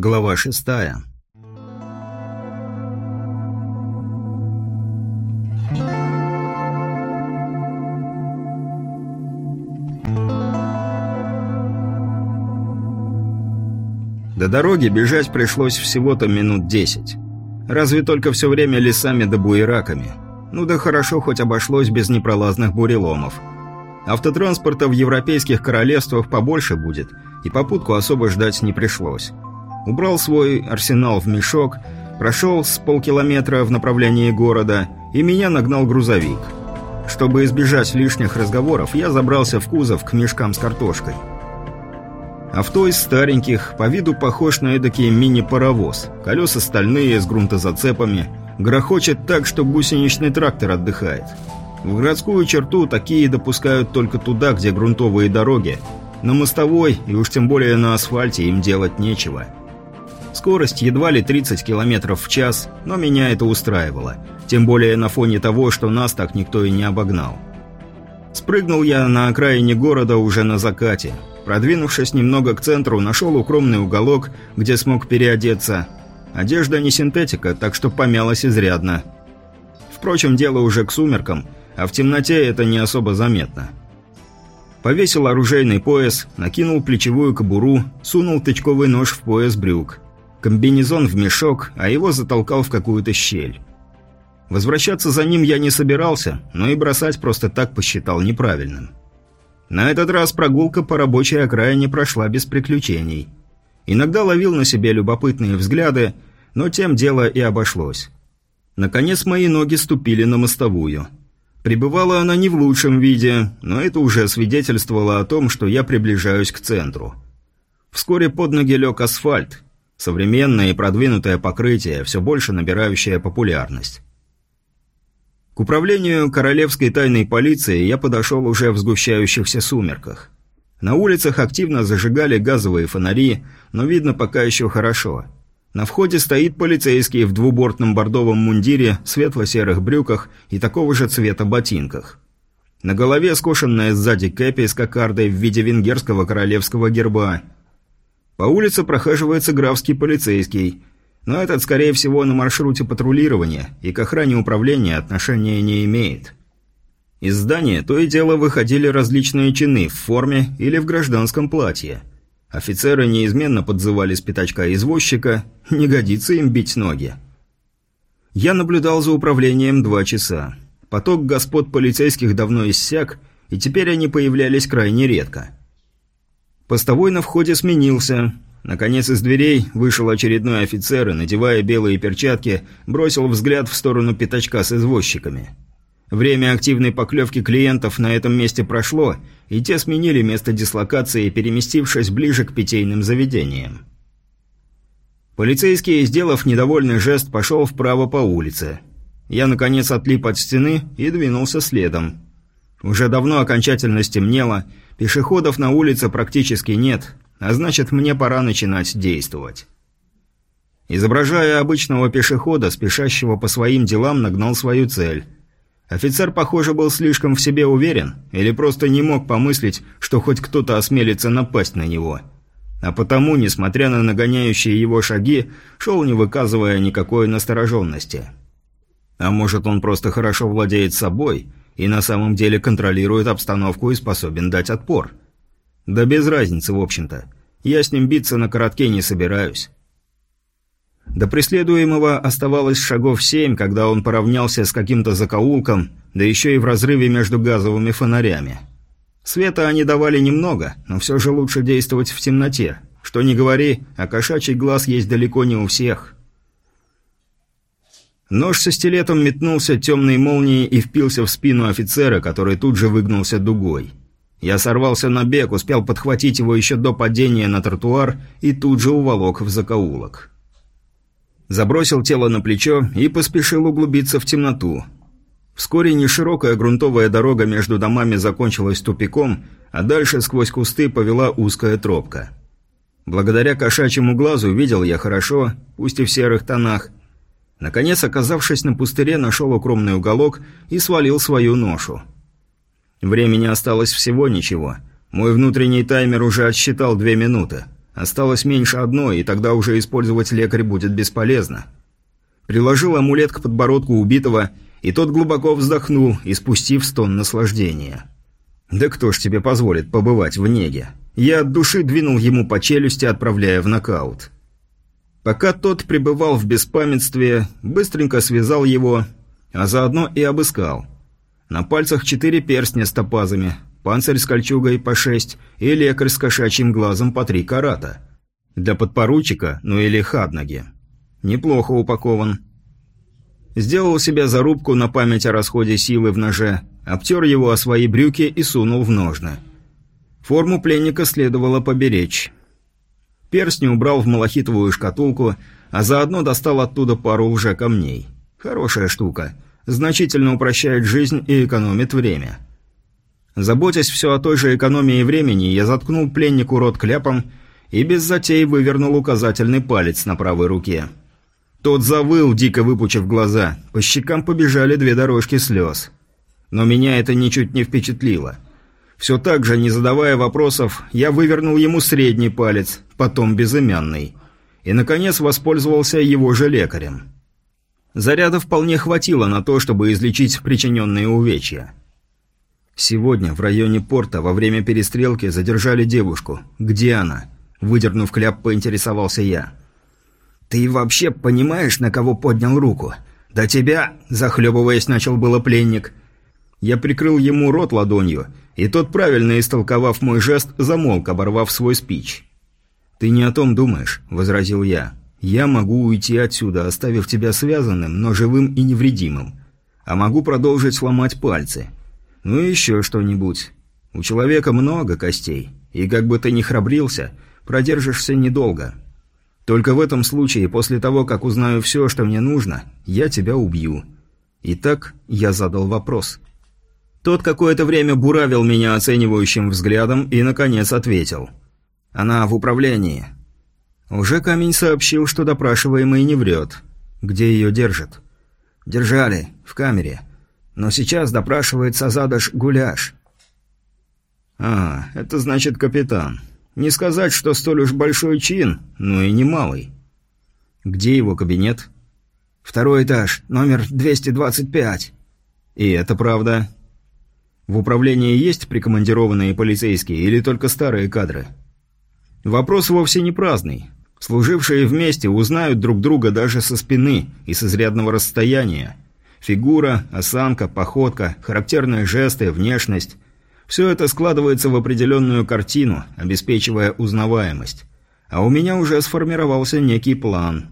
Глава шестая. До дороги бежать пришлось всего-то минут десять. Разве только все время лесами да буераками. Ну да хорошо, хоть обошлось без непролазных буреломов. Автотранспорта в европейских королевствах побольше будет, и попутку особо ждать не пришлось. Убрал свой арсенал в мешок, прошел с полкилометра в направлении города, и меня нагнал грузовик. Чтобы избежать лишних разговоров, я забрался в кузов к мешкам с картошкой. Авто из стареньких, по виду похож на эдакий мини-паровоз. Колеса стальные, с грунтозацепами. Грохочет так, что гусеничный трактор отдыхает. В городскую черту такие допускают только туда, где грунтовые дороги. На мостовой, и уж тем более на асфальте, им делать нечего. Скорость едва ли 30 км в час, но меня это устраивало. Тем более на фоне того, что нас так никто и не обогнал. Спрыгнул я на окраине города уже на закате. Продвинувшись немного к центру, нашел укромный уголок, где смог переодеться. Одежда не синтетика, так что помялась изрядно. Впрочем, дело уже к сумеркам, а в темноте это не особо заметно. Повесил оружейный пояс, накинул плечевую кобуру, сунул тычковый нож в пояс брюк. Комбинезон в мешок, а его затолкал в какую-то щель. Возвращаться за ним я не собирался, но и бросать просто так посчитал неправильным. На этот раз прогулка по рабочей окраине прошла без приключений. Иногда ловил на себе любопытные взгляды, но тем дело и обошлось. Наконец мои ноги ступили на мостовую. Прибывала она не в лучшем виде, но это уже свидетельствовало о том, что я приближаюсь к центру. Вскоре под ноги лег асфальт. Современное и продвинутое покрытие, все больше набирающее популярность. К управлению королевской тайной полиции я подошел уже в сгущающихся сумерках. На улицах активно зажигали газовые фонари, но видно пока еще хорошо. На входе стоит полицейский в двубортном бордовом мундире, светло-серых брюках и такого же цвета ботинках. На голове скошенная сзади кэпи с кокардой в виде венгерского королевского герба. По улице прохаживается графский полицейский – но этот, скорее всего, на маршруте патрулирования и к охране управления отношения не имеет. Из здания то и дело выходили различные чины в форме или в гражданском платье. Офицеры неизменно подзывали с пятачка извозчика, не годится им бить ноги. Я наблюдал за управлением два часа. Поток господ полицейских давно иссяк, и теперь они появлялись крайне редко. Постовой на входе сменился, Наконец из дверей вышел очередной офицер и, надевая белые перчатки, бросил взгляд в сторону пятачка с извозчиками. Время активной поклевки клиентов на этом месте прошло, и те сменили место дислокации, переместившись ближе к питейным заведениям. Полицейский, сделав недовольный жест, пошел вправо по улице. Я, наконец, отлип от стены и двинулся следом. Уже давно окончательно стемнело, пешеходов на улице практически нет – а значит, мне пора начинать действовать. Изображая обычного пешехода, спешащего по своим делам, нагнал свою цель. Офицер, похоже, был слишком в себе уверен, или просто не мог помыслить, что хоть кто-то осмелится напасть на него. А потому, несмотря на нагоняющие его шаги, шел не выказывая никакой настороженности. А может, он просто хорошо владеет собой и на самом деле контролирует обстановку и способен дать отпор – да без разницы, в общем-то. Я с ним биться на коротке не собираюсь. До преследуемого оставалось шагов семь, когда он поравнялся с каким-то закоулком, да еще и в разрыве между газовыми фонарями. Света они давали немного, но все же лучше действовать в темноте. Что ни говори, а кошачий глаз есть далеко не у всех. Нож со стилетом метнулся темной молнией и впился в спину офицера, который тут же выгнулся дугой. Я сорвался на бег, успел подхватить его еще до падения на тротуар и тут же уволок в закоулок. Забросил тело на плечо и поспешил углубиться в темноту. Вскоре неширокая грунтовая дорога между домами закончилась тупиком, а дальше сквозь кусты повела узкая тропка. Благодаря кошачьему глазу видел я хорошо, пусть и в серых тонах. Наконец, оказавшись на пустыре, нашел укромный уголок и свалил свою ношу. Времени осталось всего ничего. Мой внутренний таймер уже отсчитал две минуты. Осталось меньше одной, и тогда уже использовать лекарь будет бесполезно. Приложил амулет к подбородку убитого, и тот глубоко вздохнул, испустив стон наслаждения. «Да кто ж тебе позволит побывать в неге?» Я от души двинул ему по челюсти, отправляя в нокаут. Пока тот пребывал в беспамятстве, быстренько связал его, а заодно и обыскал. На пальцах четыре перстня с топазами, панцирь с кольчугой по шесть и лекарь с кошачьим глазом по три карата. Для подпоручика, ну или хаднаги. Неплохо упакован. Сделал себе зарубку на память о расходе силы в ноже, обтер его о свои брюки и сунул в ножны. Форму пленника следовало поберечь. Перстни убрал в малахитовую шкатулку, а заодно достал оттуда пару уже камней. Хорошая штука. Значительно упрощает жизнь и экономит время. Заботясь все о той же экономии времени, я заткнул пленнику рот кляпом и без затей вывернул указательный палец на правой руке. Тот завыл, дико выпучив глаза. По щекам побежали две дорожки слез. Но меня это ничуть не впечатлило. Все так же, не задавая вопросов, я вывернул ему средний палец, потом безымянный. И, наконец, воспользовался его же лекарем. Заряда вполне хватило на то, чтобы излечить причиненные увечья. Сегодня в районе порта во время перестрелки задержали девушку. Где она? Выдернув кляп, поинтересовался я. «Ты вообще понимаешь, на кого поднял руку? Да тебя...» – захлебываясь, начал было пленник. Я прикрыл ему рот ладонью, и тот, правильно истолковав мой жест, замолк, оборвав свой спич. «Ты не о том думаешь», – возразил я. Я могу уйти отсюда, оставив тебя связанным, но живым и невредимым. А могу продолжить сломать пальцы. Ну и еще что-нибудь. У человека много костей, и как бы ты ни храбрился, продержишься недолго. Только в этом случае, после того, как узнаю все, что мне нужно, я тебя убью. Итак, я задал вопрос. Тот какое-то время буравил меня оценивающим взглядом и, наконец, ответил. «Она в управлении. Уже камень сообщил, что допрашиваемый не врет. Где ее держат? Держали, в камере. Но сейчас допрашивает Сазадаш Гуляш. А, это значит капитан. Не сказать, что столь уж большой чин, но и не малый. Где его кабинет? Второй этаж, номер 225. И это правда. В управлении есть прикомандированные полицейские или только старые кадры? Вопрос вовсе не праздный. Служившие вместе узнают друг друга даже со спины и с изрядного расстояния. Фигура, осанка, походка, характерные жесты, внешность – все это складывается в определенную картину, обеспечивая узнаваемость. А у меня уже сформировался некий план.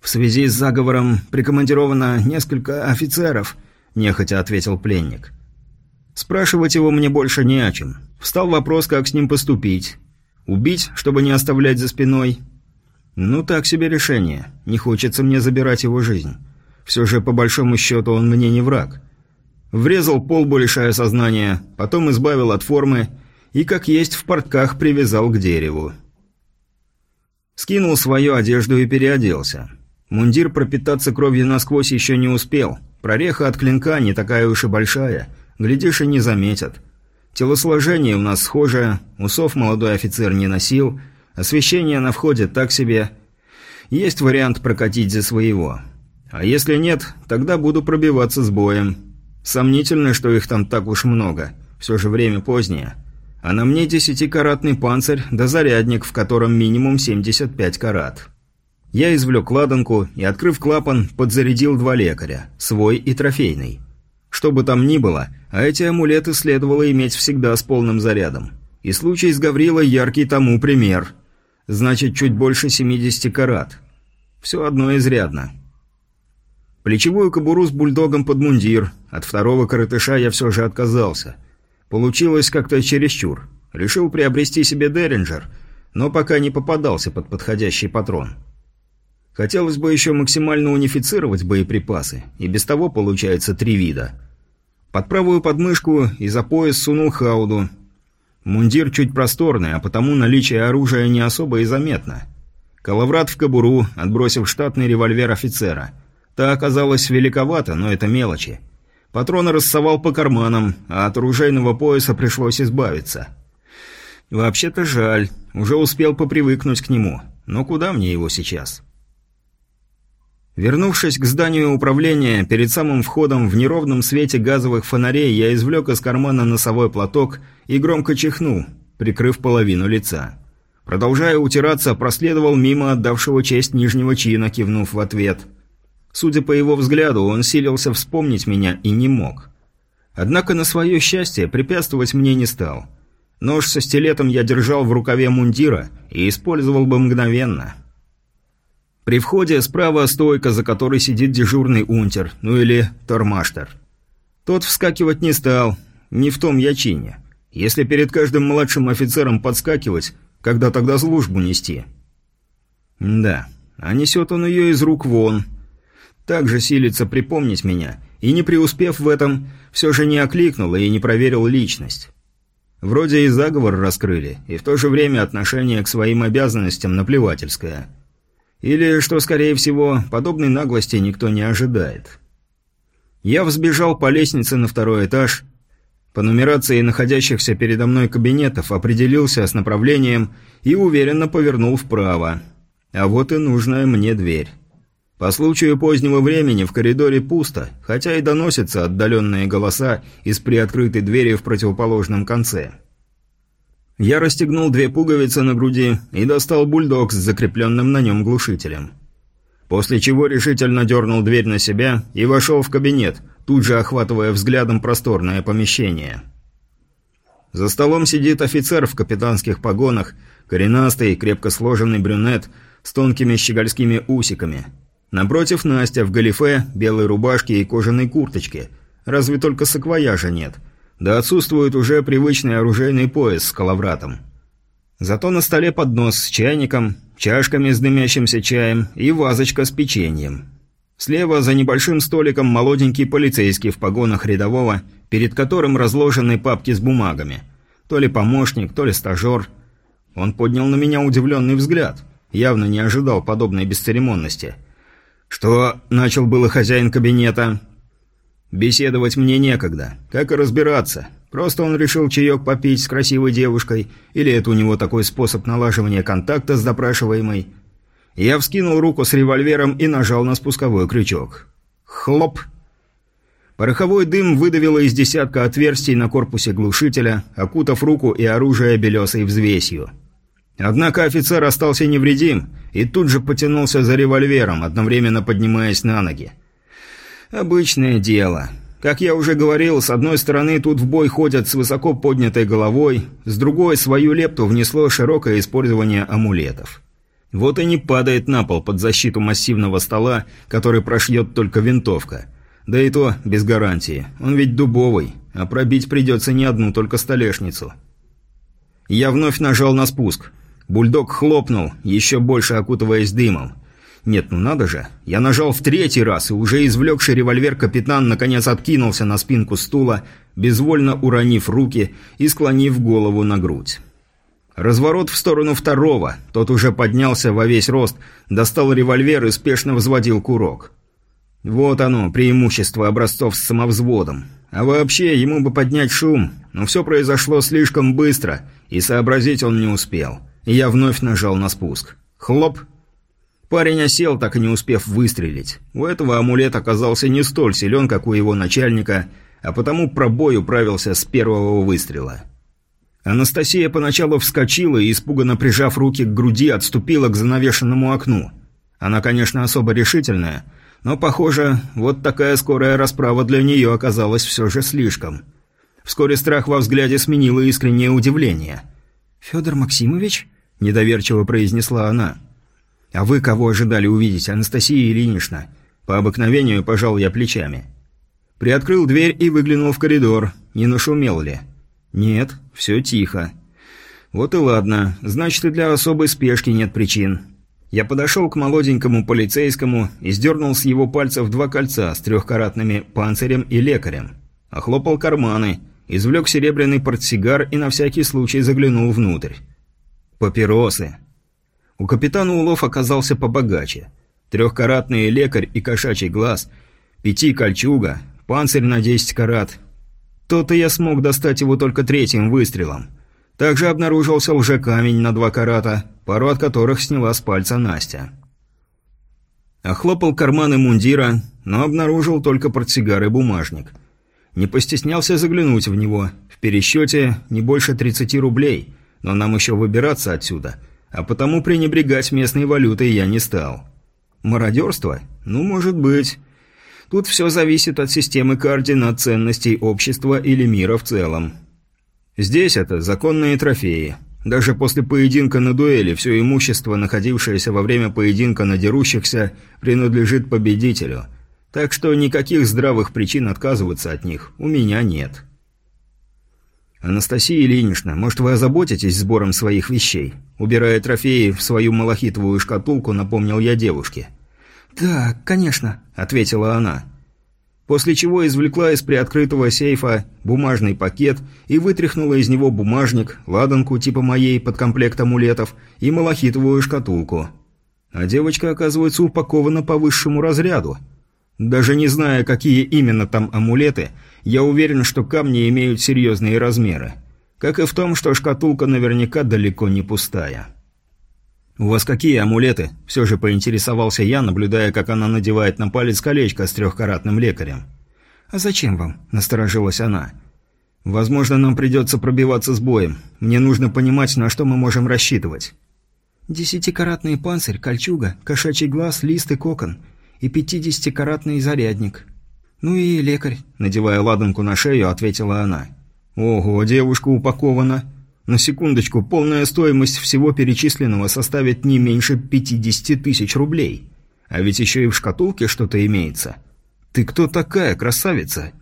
«В связи с заговором прикомандировано несколько офицеров», – нехотя ответил пленник. Спрашивать его мне больше не о чем. Встал вопрос, как с ним поступить. Убить, чтобы не оставлять за спиной – «Ну, так себе решение. Не хочется мне забирать его жизнь. Все же, по большому счету, он мне не враг. Врезал полбу, лишая сознания, потом избавил от формы и, как есть, в портках привязал к дереву. Скинул свою одежду и переоделся. Мундир пропитаться кровью насквозь еще не успел. Прореха от клинка не такая уж и большая. Глядишь, и не заметят. Телосложение у нас схожее, усов молодой офицер не носил – Освещение на входе так себе. Есть вариант прокатить за своего. А если нет, тогда буду пробиваться с боем. Сомнительно, что их там так уж много. Все же время позднее. А на мне десятикаратный панцирь да зарядник, в котором минимум 75 карат. Я извлек ладанку и, открыв клапан, подзарядил два лекаря, свой и трофейный. Что бы там ни было, а эти амулеты следовало иметь всегда с полным зарядом. И случай с Гаврилой яркий тому пример – Значит, чуть больше 70 карат. Все одно изрядно. Плечевую кобуру с бульдогом под мундир. От второго коротыша я все же отказался. Получилось как-то чересчур. Решил приобрести себе Деринджер, но пока не попадался под подходящий патрон. Хотелось бы еще максимально унифицировать боеприпасы, и без того получается три вида. Под правую подмышку и за пояс сунул хауду – Мундир чуть просторный, а потому наличие оружия не особо и заметно. Калаврат в кобуру, отбросив штатный револьвер офицера. Та оказалась великовата, но это мелочи. Патроны рассовал по карманам, а от оружейного пояса пришлось избавиться. Вообще-то жаль, уже успел попривыкнуть к нему, но куда мне его сейчас? Вернувшись к зданию управления, перед самым входом в неровном свете газовых фонарей я извлек из кармана носовой платок и громко чихнул, прикрыв половину лица. Продолжая утираться, проследовал мимо отдавшего честь нижнего чина, кивнув в ответ. Судя по его взгляду, он силился вспомнить меня и не мог. Однако на свое счастье препятствовать мне не стал. Нож со стилетом я держал в рукаве мундира и использовал бы мгновенно. При входе справа стойка, за которой сидит дежурный унтер, ну или тормаштер. Тот вскакивать не стал, не в том я чине. Если перед каждым младшим офицером подскакивать, когда тогда службу нести? Да, а несет он ее из рук вон. Также силится припомнить меня, и не преуспев в этом, все же не окликнул и не проверил личность. Вроде и заговор раскрыли, и в то же время отношение к своим обязанностям наплевательское – или, что скорее всего, подобной наглости никто не ожидает. Я взбежал по лестнице на второй этаж, по нумерации находящихся передо мной кабинетов определился с направлением и уверенно повернул вправо. А вот и нужная мне дверь. По случаю позднего времени в коридоре пусто, хотя и доносятся отдаленные голоса из приоткрытой двери в противоположном конце. Я расстегнул две пуговицы на груди и достал бульдог с закрепленным на нем глушителем. После чего решительно дернул дверь на себя и вошел в кабинет, тут же охватывая взглядом просторное помещение. За столом сидит офицер в капитанских погонах, коренастый, крепко сложенный брюнет с тонкими щегольскими усиками. Напротив Настя в галифе, белой рубашке и кожаной курточке, разве только саквояжа нет – да отсутствует уже привычный оружейный пояс с коловратом. Зато на столе поднос с чайником, чашками с дымящимся чаем и вазочка с печеньем. Слева за небольшим столиком молоденький полицейский в погонах рядового, перед которым разложены папки с бумагами. То ли помощник, то ли стажер. Он поднял на меня удивленный взгляд. Явно не ожидал подобной бесцеремонности. «Что?» – начал было хозяин кабинета – Беседовать мне некогда. Как и разбираться. Просто он решил чаек попить с красивой девушкой, или это у него такой способ налаживания контакта с допрашиваемой. Я вскинул руку с револьвером и нажал на спусковой крючок. Хлоп! Пороховой дым выдавило из десятка отверстий на корпусе глушителя, окутав руку и оружие белесой взвесью. Однако офицер остался невредим и тут же потянулся за револьвером, одновременно поднимаясь на ноги. Обычное дело. Как я уже говорил, с одной стороны тут в бой ходят с высоко поднятой головой, с другой свою лепту внесло широкое использование амулетов. Вот и не падает на пол под защиту массивного стола, который прошьет только винтовка. Да и то без гарантии. Он ведь дубовый, а пробить придется не одну только столешницу. Я вновь нажал на спуск. Бульдог хлопнул, еще больше окутываясь дымом. Нет, ну надо же. Я нажал в третий раз, и уже извлекший револьвер капитан наконец откинулся на спинку стула, безвольно уронив руки и склонив голову на грудь. Разворот в сторону второго. Тот уже поднялся во весь рост, достал револьвер и спешно взводил курок. Вот оно, преимущество образцов с самовзводом. А вообще, ему бы поднять шум, но все произошло слишком быстро, и сообразить он не успел. Я вновь нажал на спуск. Хлоп, Парень осел, так и не успев выстрелить. У этого амулет оказался не столь силен, как у его начальника, а потому пробой управился с первого выстрела. Анастасия поначалу вскочила и, испуганно прижав руки к груди, отступила к занавешенному окну. Она, конечно, особо решительная, но, похоже, вот такая скорая расправа для нее оказалась все же слишком. Вскоре страх во взгляде сменило искреннее удивление. «Федор Максимович?» – недоверчиво произнесла она – «А вы кого ожидали увидеть, Анастасия Ильинична?» По обыкновению пожал я плечами. Приоткрыл дверь и выглянул в коридор. Не нашумел ли? Нет, все тихо. Вот и ладно, значит и для особой спешки нет причин. Я подошел к молоденькому полицейскому и сдернул с его пальцев два кольца с трехкаратными панцирем и лекарем. Охлопал карманы, извлек серебряный портсигар и на всякий случай заглянул внутрь. Папиросы. У капитана улов оказался побогаче. Трехкаратный лекарь и кошачий глаз, пяти кольчуга, панцирь на 10 карат. То-то я смог достать его только третьим выстрелом. Также обнаружился лжекамень на два карата, пару от которых сняла с пальца Настя. Охлопал карманы мундира, но обнаружил только портсигар и бумажник. Не постеснялся заглянуть в него. В пересчете не больше 30 рублей, но нам еще выбираться отсюда, а потому пренебрегать местной валютой я не стал. Мародерство? Ну, может быть. Тут все зависит от системы координат ценностей общества или мира в целом. Здесь это законные трофеи. Даже после поединка на дуэли все имущество, находившееся во время поединка на дерущихся, принадлежит победителю. Так что никаких здравых причин отказываться от них у меня нет. «Анастасия Ильинична, может, вы озаботитесь сбором своих вещей?» Убирая трофеи в свою малахитовую шкатулку, напомнил я девушке. «Да, конечно», — ответила она после чего извлекла из приоткрытого сейфа бумажный пакет и вытряхнула из него бумажник, ладанку типа моей под комплект амулетов и малахитовую шкатулку. А девочка, оказывается, упакована по высшему разряду. Даже не зная, какие именно там амулеты, я уверен, что камни имеют серьезные размеры. Как и в том, что шкатулка наверняка далеко не пустая. «У вас какие амулеты?» – все же поинтересовался я, наблюдая, как она надевает на палец колечко с трехкаратным лекарем. «А зачем вам?» – насторожилась она. «Возможно, нам придется пробиваться с боем. Мне нужно понимать, на что мы можем рассчитывать». «Десятикаратный панцирь, кольчуга, кошачий глаз, лист и кокон. И пятидесятикаратный зарядник. Ну и лекарь», – надевая ладанку на шею, ответила она. «Ого, девушка упакована. На секундочку, полная стоимость всего перечисленного составит не меньше 50 тысяч рублей. А ведь еще и в шкатулке что-то имеется. Ты кто такая, красавица?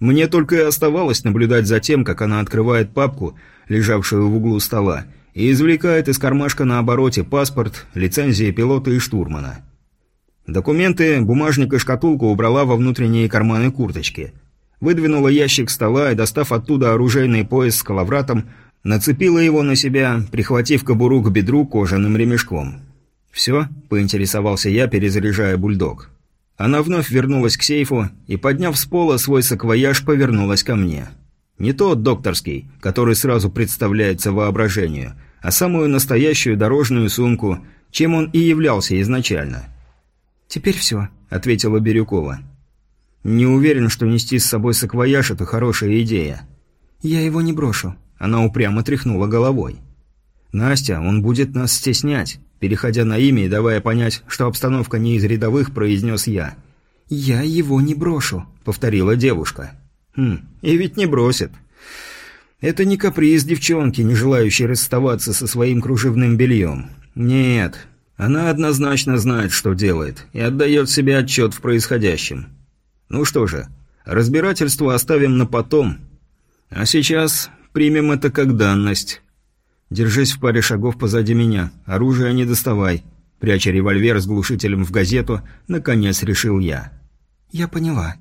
Мне только и оставалось наблюдать за тем, как она открывает папку, лежавшую в углу стола, и извлекает из кармашка на обороте паспорт, лицензии пилота и штурмана. Документы, бумажник и шкатулку убрала во внутренние карманы курточки. Выдвинула ящик стола и, достав оттуда оружейный пояс с коловратом, Нацепила его на себя, прихватив кобуру к бедру кожаным ремешком. «Все?» – поинтересовался я, перезаряжая бульдог. Она вновь вернулась к сейфу и, подняв с пола свой саквояж, повернулась ко мне. Не тот докторский, который сразу представляется воображению, а самую настоящую дорожную сумку, чем он и являлся изначально. «Теперь все», – ответила Бирюкова. «Не уверен, что нести с собой саквояж – это хорошая идея». «Я его не брошу. Она упрямо тряхнула головой. «Настя, он будет нас стеснять», переходя на имя и давая понять, что обстановка не из рядовых, произнес я. «Я его не брошу», — повторила девушка. «Хм, и ведь не бросит. Это не каприз девчонки, не желающей расставаться со своим кружевным бельем. Нет, она однозначно знает, что делает, и отдает себе отчет в происходящем. Ну что же, разбирательство оставим на потом. А сейчас Примем это как данность. Держись в паре шагов позади меня. Оружие не доставай. Пряча револьвер с глушителем в газету, наконец решил я. Я поняла.